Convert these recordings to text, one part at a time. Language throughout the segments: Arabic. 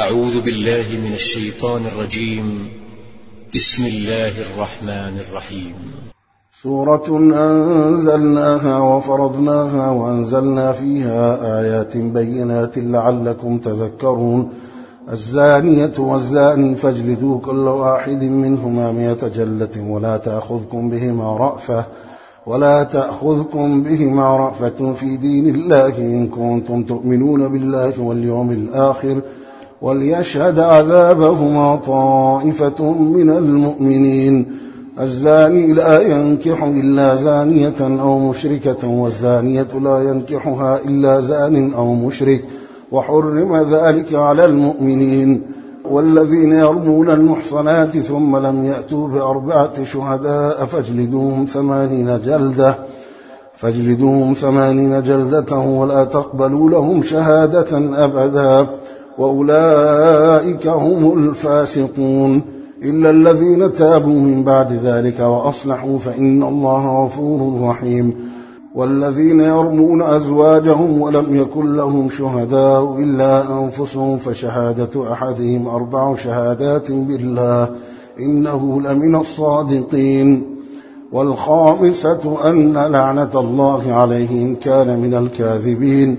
أعوذ بالله من الشيطان الرجيم. بسم الله الرحمن الرحيم. سورة أنزلناها وفرضناها وأنزلنا فيها آيات بينات لعلكم تذكرون. الزانية والزاني فاجلدوا كل واحد منهما مئة جلة ولا تأخذكم بهما رأفة ولا تأخذكم بهما رأفة في دين الله إن كنتم تؤمنون بالله واليوم الآخر. وليشهد عذابهما طائفة من المؤمنين. الزاني لا ينكح إلا زانية أو مشركة والزانية لا ينكحها إلا زان أو مشرك. وحرم ذلك على المؤمنين. والذين يرمون المحصنات ثم لم يأتوا بأربعة شهداء فاجلدوهم ثمانين جلدة. فاجلدوهم ثمانين جلدة ولا تقبلوا لهم شهادة أبدا. وأولئك هم الفاسقون إلا الذين تابوا من بعد ذلك وأصلحوا فإن الله غفور رحيم والذين يرمون أزواجهم ولم يكن لهم شهداء إلا أنفسهم فشهادة أحدهم أربع شهادات بالله إنه لمن الصادقين والخامسة أن لعنة الله عليه إن كان من الكاذبين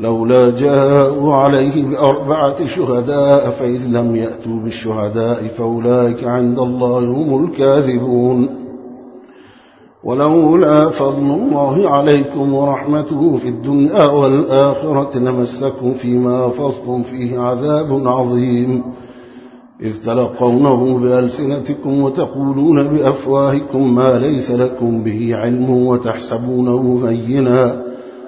لولا جاءوا عليه بأربعة شهداء فإذ لم يأتوا بالشهداء فأولئك عند الله هم الكاذبون. ولولا فضل الله عليكم ورحمته في الدنيا والآخرة لمسكم فيما أفضتم فيه عذاب عظيم. إذ تلقونه بألسنتكم وتقولون بأفواهكم ما ليس لكم به علم وتحسبونه هينا.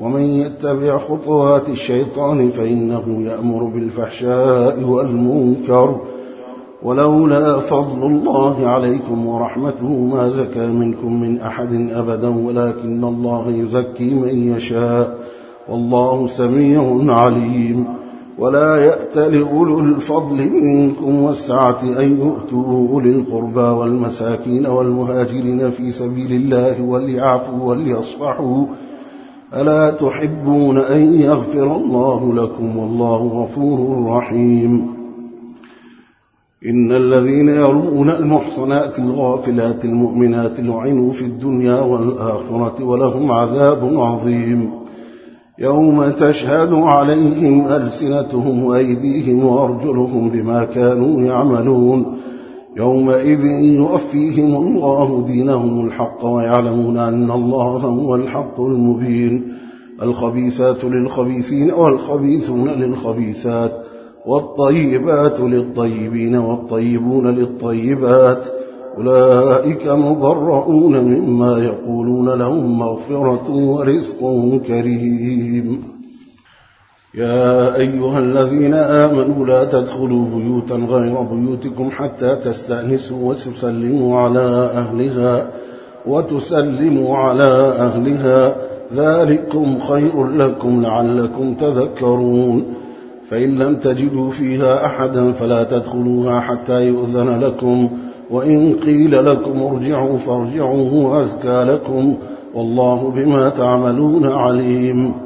ومن يتبع خطوات الشيطان فإنه يأمر بالفحشاء والمنكر ولولا فضل الله عليكم ورحمته ما زكى منكم من أحد أبدا ولكن الله يزكي من يشاء والله سميع عليم ولا يأت لأولو الفضل منكم والسعة أن يؤتوا أولي القربى والمساكين والمهاجرين في سبيل الله وليعفوا وليصفحوا ألا تحبون أن يغفر الله لكم والله غفور رحيم. إن الذين يرمون المحصنات الغافلات المؤمنات لعنوا في الدنيا والآخرة ولهم عذاب عظيم. يوم تشهد عليهم ألسنتهم وأيديهم وأرجلهم بما كانوا يعملون. يومئذ يوفيهم الله دينهم الحق ويعلمون أن الله هو الحق المبين. الخبيثات للخبيثين والخبيثون للخبيثات والطيبات للطيبين والطيبون للطيبات. أولئك مبرؤون مما يقولون لهم مغفرة ورزق كريم. يا أيها الذين آمنوا لا تدخلوا بيوتا غير بيوتكم حتى تستأنسوا وتسلموا على أهلها وتسلموا على أهلها. ذلكم خير لكم لعلكم تذكرون. فإن لم تجدوا فيها أحدا فلا تدخلوها حتى يؤذن لكم. وإن قيل لكم ارجعوا فارجعوا أزكى لكم. والله بما تعملون عليم.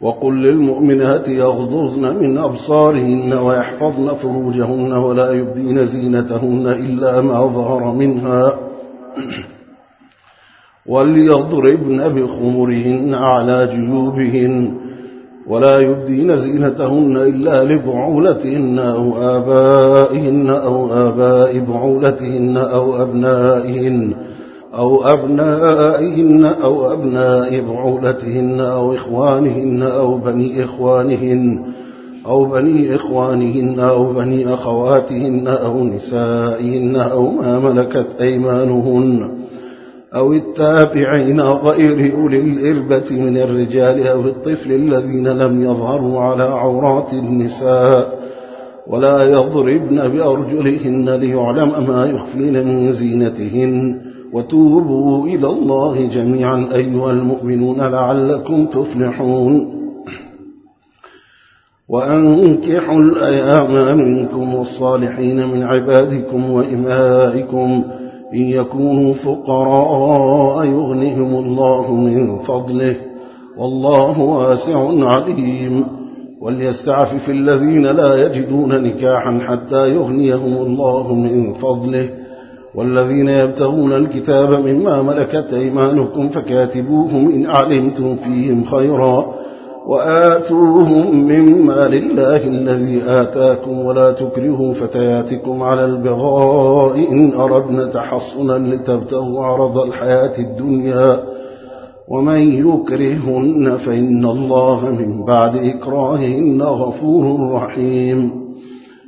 وقل للمؤمنات يغضضن من أبصارهن ويحفظن فروجهن ولا يبدين زينتهن إلا ما ظهر منها. وليضربن بخمرهن على جيوبهن ولا يبدين زينتهن إلا لبعولتهن أو آبائهن أو آباء بعولتهن أو أبنائهن. أو أبنائهن أو أبناء بعولتهن أو إخوانهن أو بني إخوانهن أو بني إخوانهن أو بني أخواتهن أو نسائهن أو ما ملكت أيمانهن أو التابعين غير أولي الإربة من الرجال أو الطفل الذين لم يظهروا على عورات النساء ولا يضربن بأرجلهن ليعلم ما يخفين من زينتهن وتوبوا إلى الله جميعا أيها المؤمنون لعلكم تفلحون. وأنكحوا الأيام منكم والصالحين من عبادكم وإمائكم إن يكونوا فقراء يغنهم الله من فضله. والله واسع عليم. وليستعفف الذين لا يجدون نكاحا حتى يغنيهم الله من فضله. والذين يبتغون الكتاب مما ملكت أيمانكم فكاتبوهم إن علمتم فيهم خيرا وآتوهم مما لله الذي آتاكم ولا تكرهوا فتياتكم على البغاء إن أردنا تحصنا لتبتغوا عرض الحياة الدنيا ومن يكرهن فإن الله من بعد إكراههن غفور رحيم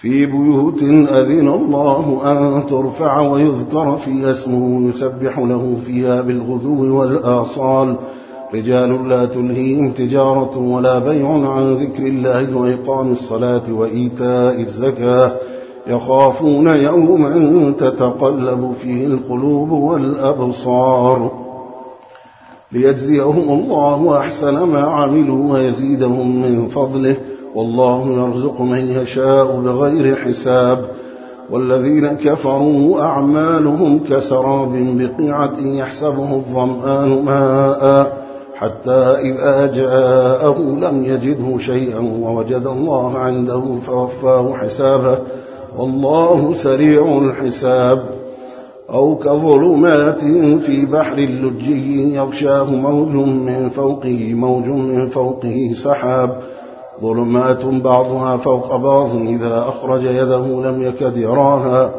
في بيوت أذن الله أن ترفع ويذكر فيها اسمه يسبح له فيها بالغدو والآصال. رجال لا تلهيهم تجارة ولا بيع عن ذكر الله وإقام الصلاة وإيتاء الزكاة. يخافون يوما تتقلب فيه القلوب والأبصار. ليجزيهم الله أحسن ما عملوا ويزيدهم من فضله. والله يرزق من يشاء بغير حساب. والذين كفروا أعمالهم كسراب بقيعة يحسبه الظمآن ماء. حتى إذا جاءه لم يجده شيئا ووجد الله عنده فوفاه حسابه. والله سريع الحساب. أو كظلمات في بحر اللجي يغشاه موج من فوقه موج من فوقه سحاب. ظلمات بعضها فوق بعض إذا أخرج يده لم يكد يراها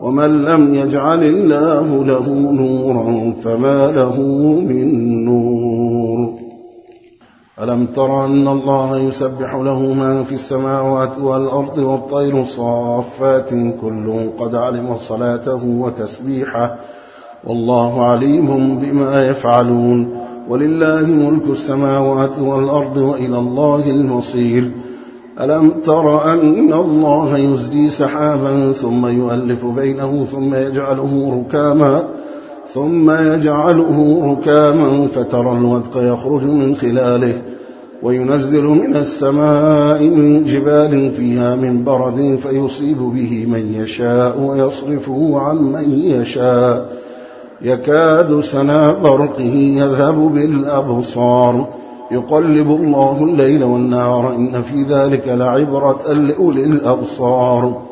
ومن لم يجعل الله له نورا فما له من نور. ألم تر أن الله يسبح له من في السماوات والأرض والطير صافات كل قد علم صلاته وتسبيحه والله عليم بما يفعلون. ولله ملك السماوات والأرض وإلى الله المصير. ألم تر أن الله يزدي سحابا ثم يؤلف بينه ثم يجعله ركاما ثم يجعله ركاما فترى الودق يخرج من خلاله وينزل من السماء من جبال فيها من برد فيصيب به من يشاء ويصرفه عن من يشاء. يكاد سنا برقه يذهب بالأبصار. يقلب الله الليل والنهار إن في ذلك لعبرة لأولي الأبصار.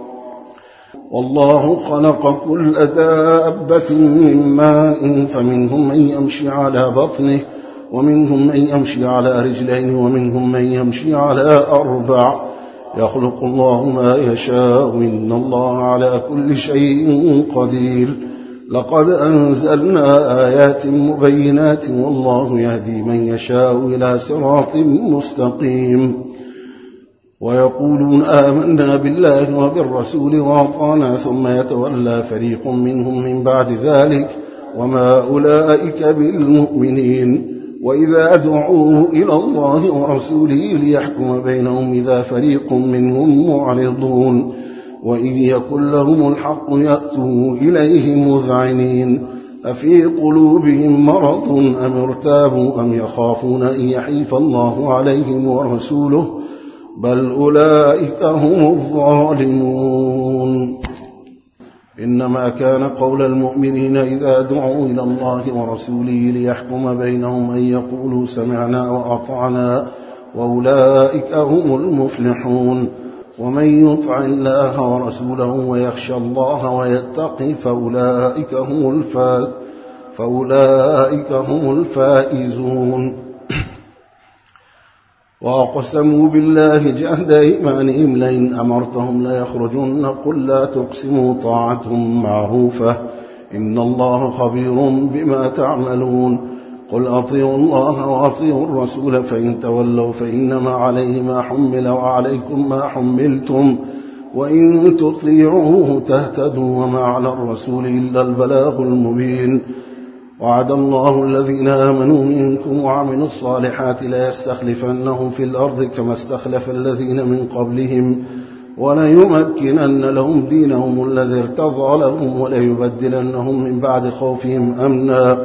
والله خلق كل دابة من ماء فمنهم من يمشي على بطنه ومنهم من يمشي على رجلين ومنهم من يمشي على أربع. يخلق الله ما يشاء إن الله على كل شيء قدير. لقد أنزلنا آيات مبينات والله يهدي من يشاء إلى صراط مستقيم ويقولون آمنا بالله وبالرسول وأطعنا ثم يتولى فريق منهم من بعد ذلك وما أولئك بالمؤمنين وإذا دعوا إلى الله ورسوله ليحكم بينهم إذا فريق منهم معرضون وإذ يكن لهم الحق يأتوا إليه مذعنين أفي قلوبهم مرض أم ارتابوا أم يخافون أن يحيف الله عليهم ورسوله بل أولئك هم الظالمون إنما كان قول المؤمنين إذا دعوا إلى الله ورسوله ليحكم بينهم أن يقولوا سمعنا وأطعنا وأولئك هم المفلحون ومن يطع الله ورسوله ويخشى الله ويتقي فأولئك هم الفائزون فأولئك هم الفائزون. وأقسموا بالله جهد إيمانهم لئن أمرتهم ليخرجن. قل لا تقسموا طاعة معروفة. إن الله خبير بما تعملون. قل أطيعوا الله وأطيعوا الرسول فإن تولوا فإنما عليه ما حمل وعليكم ما حملتم وإن تطيعوه تهتدوا وما على الرسول إلا البلاغ المبين وعد الله الذين آمنوا منكم وعملوا الصالحات ليستخلفنهم في الأرض كما استخلف الذين من قبلهم وليمكنن لهم دينهم الذي ارتضى لهم وليبدلنهم من بعد خوفهم أمنا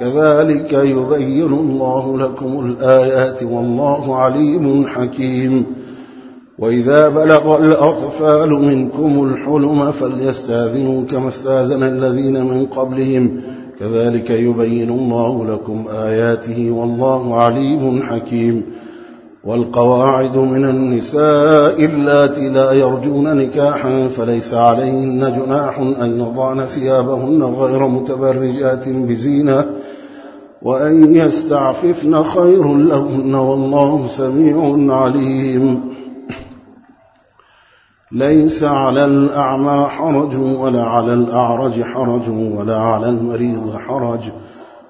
كذلك يبين الله لكم الآيات والله عليم حكيم. وإذا بلغ الأطفال منكم الحلم فليستأذنوا كما استأذن الذين من قبلهم. كذلك يبين الله لكم آياته والله عليم حكيم. والقواعد من النساء اللاتي لا يرجون نكاحا فليس عليهن جناح أن يضعن ثيابهن غير متبرجات بزينة وأن يستعففن خير لهن والله سميع عليم. ليس على الأعمى حرج ولا على الأعرج حرج ولا على المريض حرج.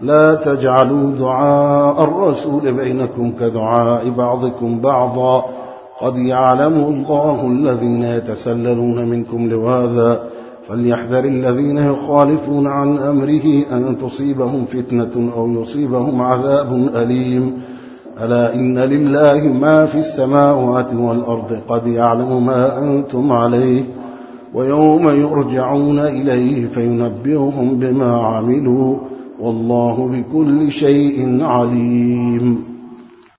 لا تجعلوا دعاء الرسول بينكم كدعاء بعضكم بعضا. قد يعلم الله الذين يتسللون منكم لواذا فليحذر الذين يخالفون عن أمره أن تصيبهم فتنة أو يصيبهم عذاب أليم. ألا إن لله ما في السماوات والأرض. قد يعلم ما أنتم عليه. ويوم يرجعون إليه فينبئهم بما عملوا. والله بكل شيء عليم.